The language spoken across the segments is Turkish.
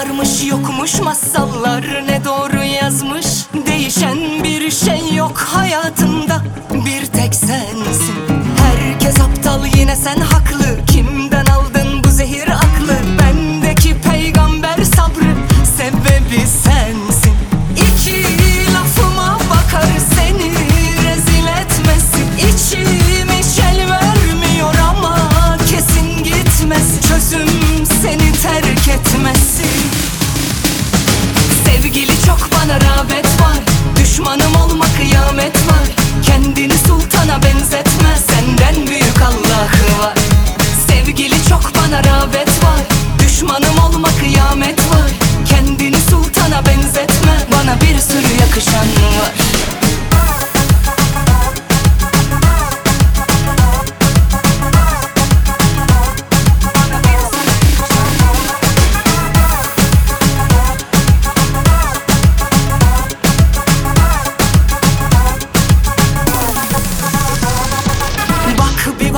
Varmış yokmuş masallar ne doğru yazmış. Değişen bir şey yok hayat. sultana benzetme Senden büyük Allah'ı var. Sevgili çok bana rağbet var. Düşmanım olma kıyamet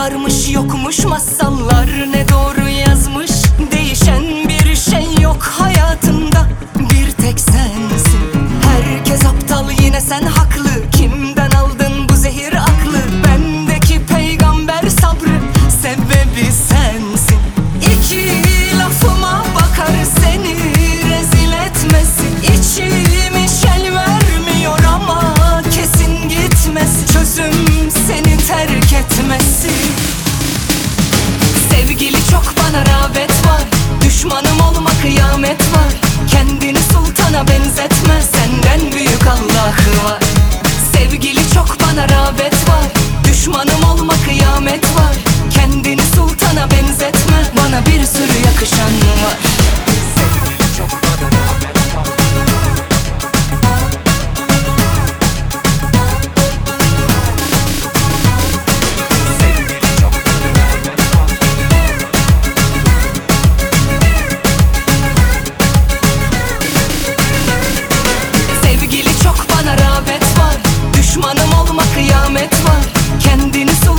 Varmış yokmuş masallar. Ne doğru yakışan mı var? Sevgili çok bana rağbet var Düşmanım olma kıyamet var Kendini sor